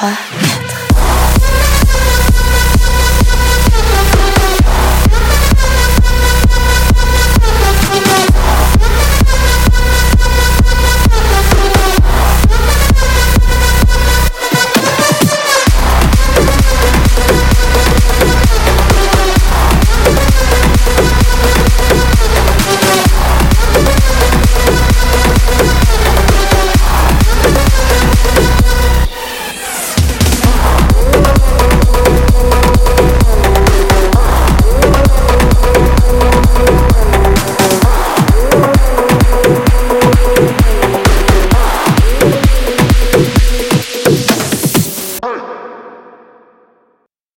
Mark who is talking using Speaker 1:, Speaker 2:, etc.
Speaker 1: 啊